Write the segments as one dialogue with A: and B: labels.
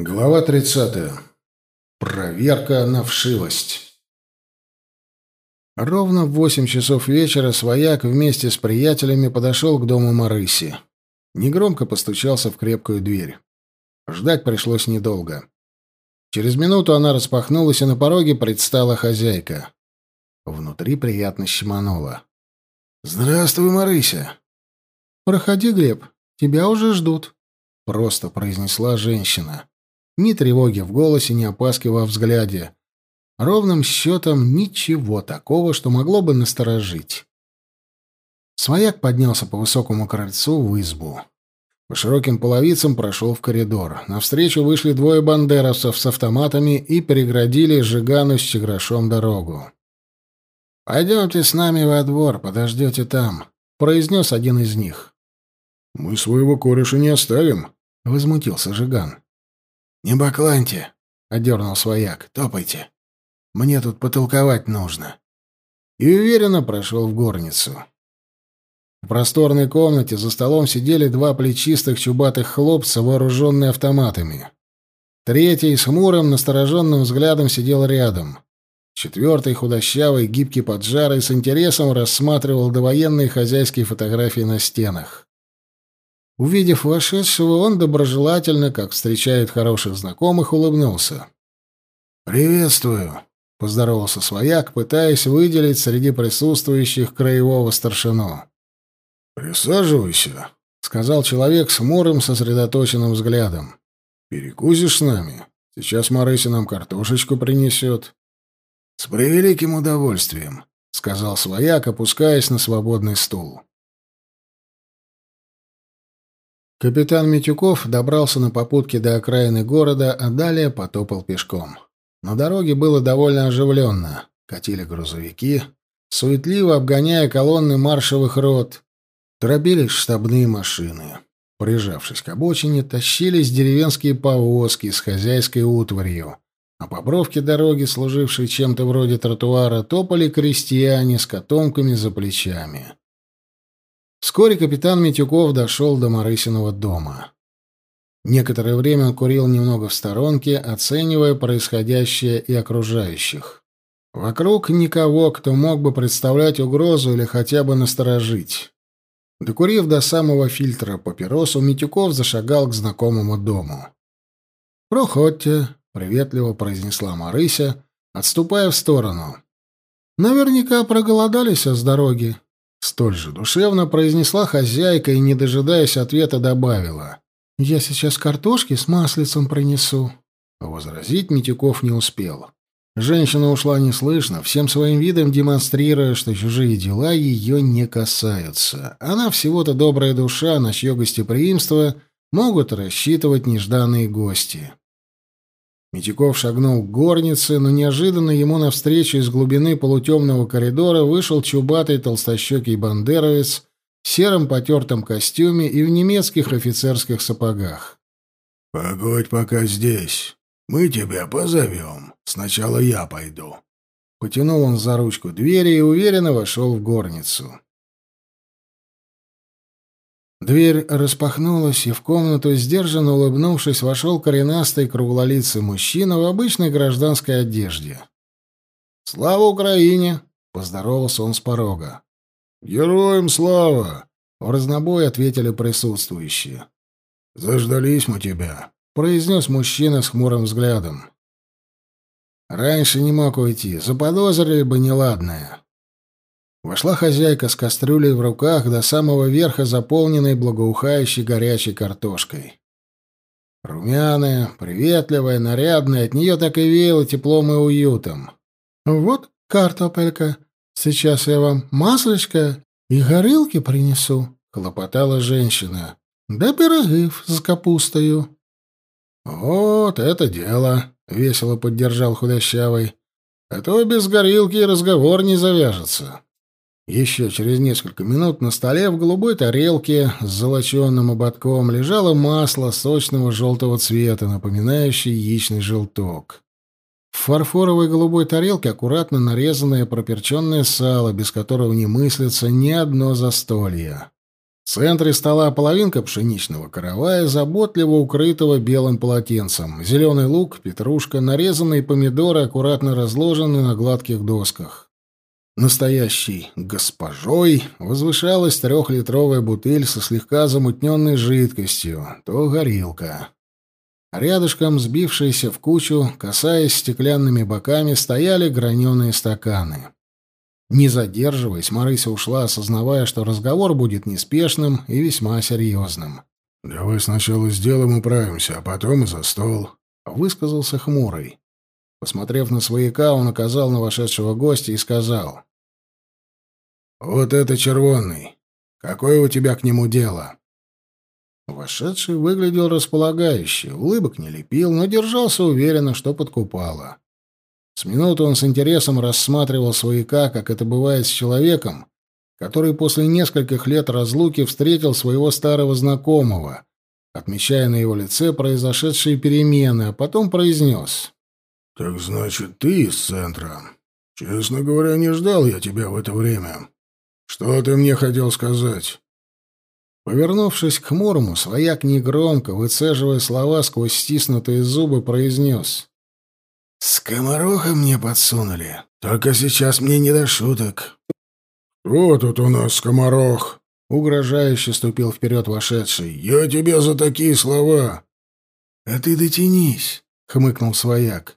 A: Глава 30. Проверка на вшивость. Ровно в восемь часов вечера свояк вместе с приятелями подошел к дому Марыси. Негромко постучался в крепкую дверь. Ждать пришлось недолго. Через минуту она распахнулась, и на пороге предстала хозяйка. Внутри приятно щемануло. «Здравствуй, Марыся!»
B: «Проходи, Глеб, тебя уже ждут», — просто произнесла женщина. Ни тревоги в голосе, ни опаски во взгляде. Ровным счетом ничего такого, что могло бы насторожить. Свояк поднялся по высокому крыльцу в избу. По широким половицам прошел в коридор. Навстречу вышли двое бандеровцев с автоматами и переградили Жигану с Чеграшом дорогу. «Пойдемте с нами во двор, подождете там», — произнес один из них.
A: «Мы своего кореша не оставим», —
B: возмутился Жиган.
A: «Не бакланьте!» — одернул свояк. «Топайте! Мне тут потолковать нужно!» И уверенно прошел в горницу. В просторной комнате за столом сидели два плечистых чубатых хлопца, вооруженные автоматами. Третий с хмурым, настороженным взглядом сидел рядом. Четвертый, худощавый, гибкий поджарый, с интересом рассматривал довоенные хозяйские фотографии на стенах. Увидев вошедшего, он доброжелательно, как встречает хороших знакомых, улыбнулся. «Приветствую», — поздоровался свояк, пытаясь выделить среди присутствующих краевого старшину.
C: «Присаживайся», —
A: сказал человек с мурым, сосредоточенным взглядом.
C: «Перекусишь с нами? Сейчас Марыся нам картошечку принесет».
A: «С превеликим удовольствием», — сказал свояк, опускаясь на свободный стул. Капитан Митюков добрался на попутке до окраины города, а далее потопал пешком. На дороге было довольно оживленно. Катили грузовики, суетливо обгоняя колонны маршевых рот. Торопились штабные машины. Прижавшись к обочине, тащились деревенские повозки с хозяйской утварью. А по бровке дороги, служившей чем-то вроде тротуара, топали крестьяне с котомками за плечами. Вскоре капитан Митюков дошел до Марысиного дома. Некоторое время он курил немного в сторонке, оценивая происходящее и окружающих. Вокруг никого, кто мог бы представлять угрозу или хотя бы насторожить. Докурив до самого фильтра папиросу, Митюков зашагал к знакомому дому. «Проходьте», — приветливо произнесла Марыся, отступая в сторону. «Наверняка проголодались с дороги. Столь же душевно произнесла хозяйка и, не дожидаясь ответа, добавила. «Я сейчас картошки с маслицем принесу». Возразить Митюков не успел. Женщина ушла неслышно, всем своим видом демонстрируя, что чужие дела ее не касаются. Она всего-то добрая душа, на чье гостеприимство могут рассчитывать нежданные гости. Митяков шагнул к горнице, но неожиданно ему навстречу из глубины полутемного коридора вышел чубатый толстощекий бандеровец в сером потертом костюме и в немецких офицерских сапогах.
C: «Погодь пока здесь. Мы тебя позовем. Сначала я пойду».
A: Потянул он за ручку двери и уверенно вошел в горницу. Дверь распахнулась, и в комнату, сдержанно улыбнувшись, вошел коренастый круглолицый мужчина в обычной гражданской одежде. «Слава Украине!» — поздоровался он с порога.
C: «Героям слава!»
A: — в разнобой ответили присутствующие.
C: «Заждались мы тебя», —
A: произнес мужчина с хмурым взглядом. «Раньше не мог уйти, заподозрили бы неладное. Вошла хозяйка с кастрюлей в руках до самого верха, заполненной благоухающей горячей картошкой. Румяная, приветливая, нарядная, от нее так и веяло теплом и уютом. «Вот картопелька, сейчас я вам маслечко и горилки принесу», — хлопотала женщина. «Да пирогов с капустою». «Вот это дело», — весело поддержал худощавый. «А то без горилки разговор не завяжется». Еще через несколько минут на столе в голубой тарелке с золоченным ободком лежало масло сочного желтого цвета, напоминающее яичный желток. В фарфоровой голубой тарелке аккуратно нарезанное проперченное сало, без которого не мыслится ни одно застолье. В центре стола половинка пшеничного каравая, заботливо укрытого белым полотенцем, зеленый лук, петрушка, нарезанные помидоры аккуратно разложены на гладких досках. Настоящей госпожой возвышалась трехлитровая бутыль со слегка замутненной жидкостью, то горилка. Рядышком, сбившиеся в кучу, касаясь стеклянными боками, стояли граненые стаканы. Не задерживаясь, Марыся ушла, осознавая, что разговор будет неспешным и весьма серьезным.
C: «Давай сначала сделаем управимся, а потом и за стол», —
A: высказался хмурый. Посмотрев на свояка, он указал на вошедшего гостя и сказал. «Вот это червонный. Какое у тебя к нему дело?» Вошедший выглядел располагающе, улыбок не лепил, но держался уверенно, что подкупало. С минуты он с интересом рассматривал свояка, как это бывает с человеком, который после нескольких лет разлуки встретил своего старого знакомого, отмечая на его лице произошедшие перемены, а потом произнес.
C: «Так значит, ты из центра. Честно говоря, не ждал я тебя в это время. Что ты мне хотел сказать?»
A: Повернувшись к хмурому, свояк негромко, выцеживая слова сквозь стиснутые зубы, произнес.
B: «Скомороха мне подсунули. Только сейчас мне не до шуток».
C: «Кто тут у нас скоморох?»
A: — угрожающе ступил вперед вошедший.
C: «Я тебя за такие слова!»
B: «А ты дотянись!» — хмыкнул свояк.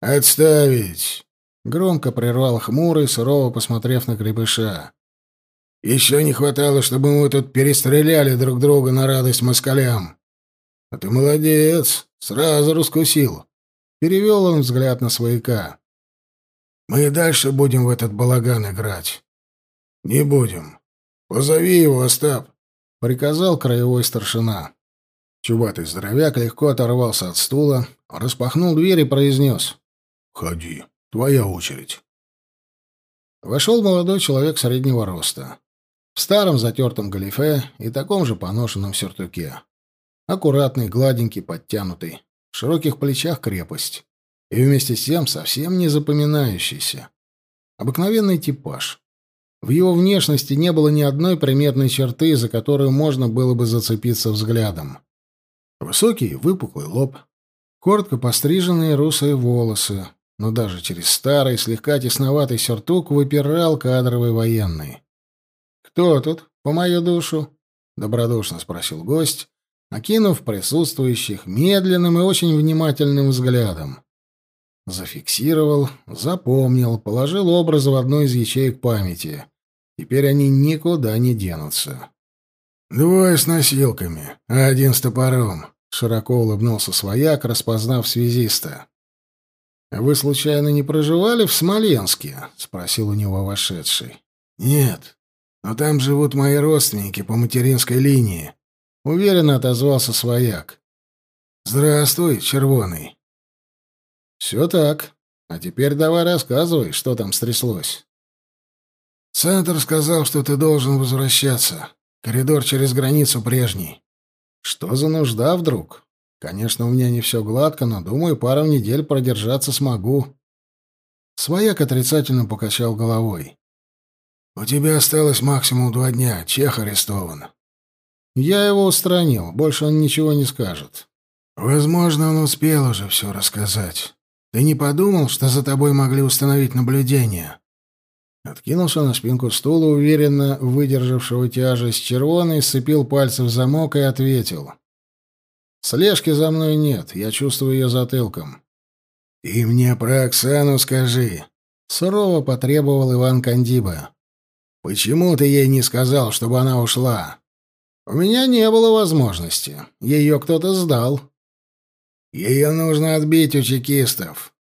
A: «Отставить!» — громко прервал хмурый, сурово посмотрев на крепыша. «Еще не хватало, чтобы мы тут перестреляли друг друга на радость москалям. А ты молодец, сразу раскусил. Перевел он взгляд на свояка. «Мы и дальше будем в этот балаган играть». «Не будем. Позови его, Остап», — приказал краевой старшина. Чубатый здоровяк легко оторвался от стула, распахнул дверь и произнес.
C: «Ходи, твоя очередь».
A: Вошел молодой человек среднего роста. В старом затертом галифе и таком же поношенном сюртуке. Аккуратный, гладенький, подтянутый в широких плечах крепость. И вместе с тем совсем не запоминающийся. Обыкновенный типаж. В его внешности не было ни одной приметной черты, за которую можно было бы зацепиться взглядом. Высокий, выпуклый лоб, коротко постриженные русые волосы, но даже через старый, слегка тесноватый сюртук выпирал кадровый военный. «Кто тут, по мою душу?» — добродушно спросил гость, окинув присутствующих медленным и очень внимательным взглядом. Зафиксировал, запомнил, положил образы в одну из ячеек памяти. Теперь они никуда не денутся. «Двое с носилками, а один с топором», — широко улыбнулся свояк, распознав связиста. «Вы, случайно, не проживали в Смоленске?» — спросил у него вошедший. «Нет, но там живут мои родственники по материнской линии», Уверенно отозвался свояк. «Здравствуй, червоный». «Все так. А теперь давай рассказывай, что там стряслось». «Центр сказал, что ты должен возвращаться. Коридор через границу прежний». «Что за нужда вдруг? Конечно, у меня не все гладко, но, думаю, пару недель продержаться смогу». Свояк отрицательно покачал головой. «У тебя осталось максимум два дня. Чех арестован. Я его устранил, больше он ничего не скажет. Возможно, он успел уже все рассказать. Ты не подумал, что за тобой могли установить наблюдение? Откинулся на спинку стула, уверенно выдержавшего тяжесть червоный, сцепил пальцы в замок и ответил. «Слежки за мной нет, я чувствую ее затылком». «Ты мне про Оксану скажи», — сурово потребовал Иван Кандиба. «Почему ты ей не сказал, чтобы она ушла?» У меня не было возможности. Ее кто-то сдал. Ее нужно отбить у чекистов.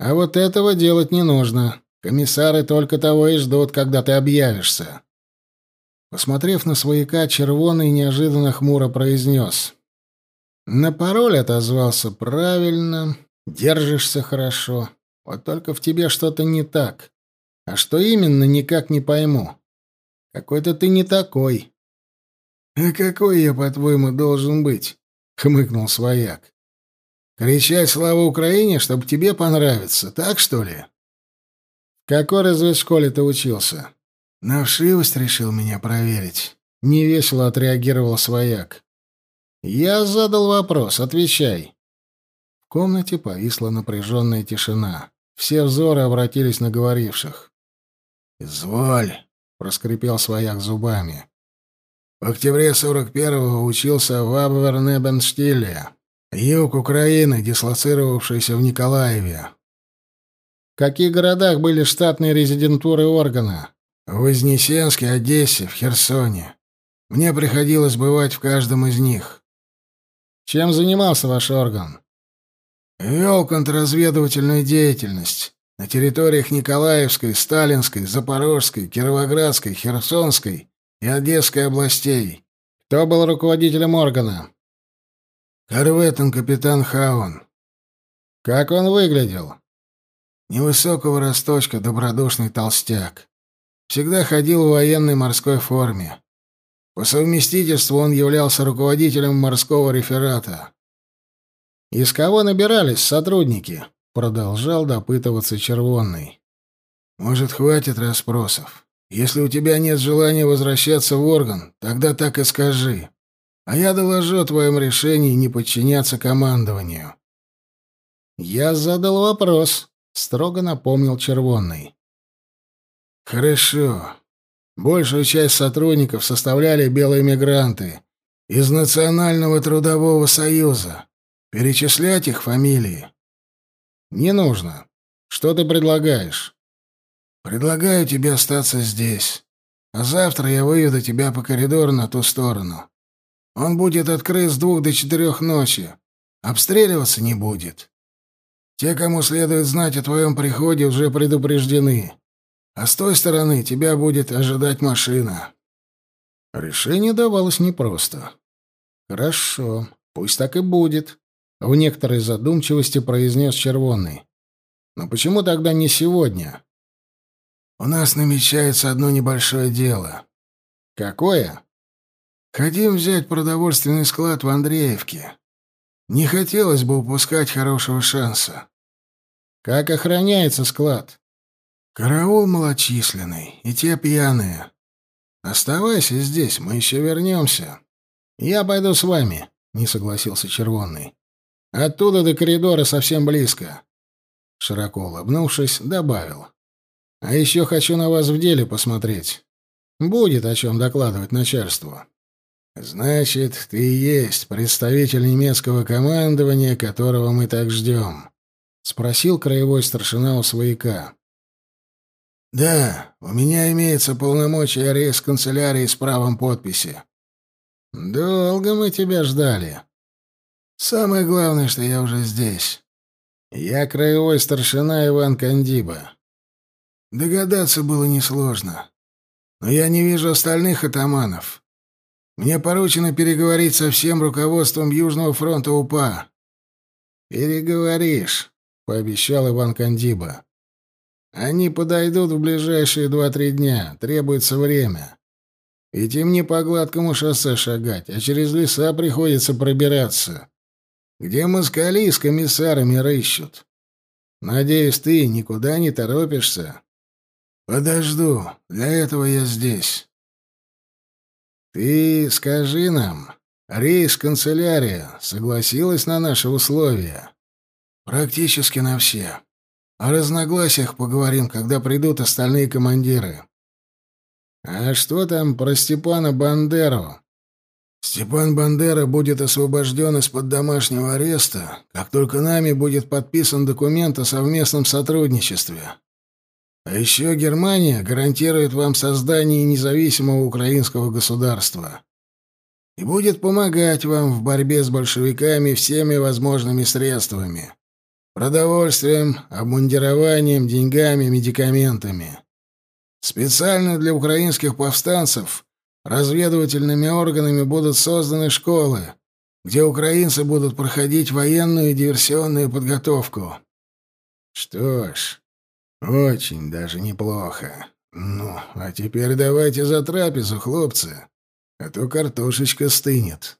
A: А вот этого делать не нужно. Комиссары только того и ждут, когда ты объявишься. Посмотрев на свояка, червоный неожиданно хмуро произнес. На пароль отозвался правильно, держишься хорошо. Вот только в тебе что-то не так. А что именно, никак не пойму. Какой-то ты не такой. «А какой я, по-твоему, должен быть?» — хмыкнул свояк. «Кричать «Слава Украине», чтобы тебе понравиться, так что ли?» «В какой разведшколе ты учился?» «На вшивость решил меня проверить. Невесело отреагировал свояк. «Я задал вопрос, отвечай». В комнате повисла напряженная тишина. Все взоры обратились на говоривших.
C: «Изволь», — проскрипел свояк зубами. В октябре 41-го учился в Абвернебенштиле, юг Украины, дислоцировавшийся в Николаеве.
A: В каких городах были штатные резидентуры органа?
C: В Вознесенске, Одессе, в Херсоне. Мне приходилось бывать в каждом из них.
A: Чем занимался ваш орган?
C: Вел контрразведывательную деятельность на территориях Николаевской, Сталинской, Запорожской, Кировоградской, Херсонской и Одесской областей.
A: Кто был руководителем органа?
C: Корветон капитан Хаун.
A: Как он выглядел?
C: Невысокого росточка, добродушный толстяк. Всегда ходил в военной морской форме. По совместительству он являлся руководителем морского реферата.
A: «Из кого набирались сотрудники?» — продолжал допытываться Червонный.
C: «Может, хватит расспросов. Если у тебя нет желания возвращаться в орган, тогда так и скажи. А я доложу о твоем решении не подчиняться командованию».
A: «Я задал вопрос», — строго напомнил Червонный.
C: «Хорошо. Большую часть сотрудников составляли белые мигранты из Национального трудового союза. Перечислять их фамилии?»
A: «Не нужно. Что ты предлагаешь?»
C: Предлагаю тебе остаться здесь. А завтра я выведу тебя по коридору на ту сторону. Он будет открыт с двух до четырех ночи. Обстреливаться не будет. Те, кому следует знать о твоем приходе, уже предупреждены. А с той стороны тебя будет ожидать машина.
A: Решение давалось непросто. Хорошо, пусть так и будет. В некоторой задумчивости произнес Червонный. Но почему тогда не сегодня?
C: У нас намечается одно небольшое дело.
A: Какое?
C: Хотим взять продовольственный склад в Андреевке. Не хотелось бы упускать хорошего шанса.
A: Как охраняется склад?
C: Караул малочисленный, и те пьяные. Оставайся здесь, мы еще вернемся.
A: Я пойду с вами, не согласился Червонный. Оттуда до коридора совсем близко. Широко улыбнувшись, добавил. А еще хочу на вас в деле посмотреть. Будет о чем докладывать начальству.
C: Значит, ты и есть представитель немецкого командования, которого мы так ждем? Спросил краевой старшина у свояка. Да, у меня имеется полномочия арест канцелярии с правом подписи.
A: Долго мы тебя ждали.
C: Самое главное, что я уже здесь.
A: Я краевой старшина Иван Кандиба.
C: Догадаться было несложно. Но я не вижу остальных атаманов. Мне поручено переговорить со всем руководством Южного фронта УПА.
A: «Переговоришь», — пообещал Иван Кандиба. «Они подойдут в ближайшие два-три дня. Требуется время. Ведь им не по гладкому шоссе шагать, а через леса приходится пробираться. Где москали с комиссарами рыщут? Надеюсь, ты никуда не торопишься?»
C: Подожду. Для этого я здесь.
A: Ты скажи нам, рейс-канцелярия согласилась на наши условия?
C: Практически на все. О разногласиях поговорим, когда придут остальные командиры.
A: А что там про Степана Бандеру?
C: Степан Бандера будет освобожден из-под домашнего ареста, как только нами будет подписан документ о совместном сотрудничестве. А еще Германия гарантирует вам создание независимого украинского государства и будет помогать вам в борьбе с большевиками всеми возможными средствами. Продовольствием, обмундированием, деньгами, медикаментами. Специально для украинских повстанцев разведывательными органами будут созданы школы, где украинцы будут проходить военную и диверсионную подготовку.
A: Что ж, очень даже неплохо. Ну, а теперь давайте за трапезу, хлопцы, а то картошечка стынет.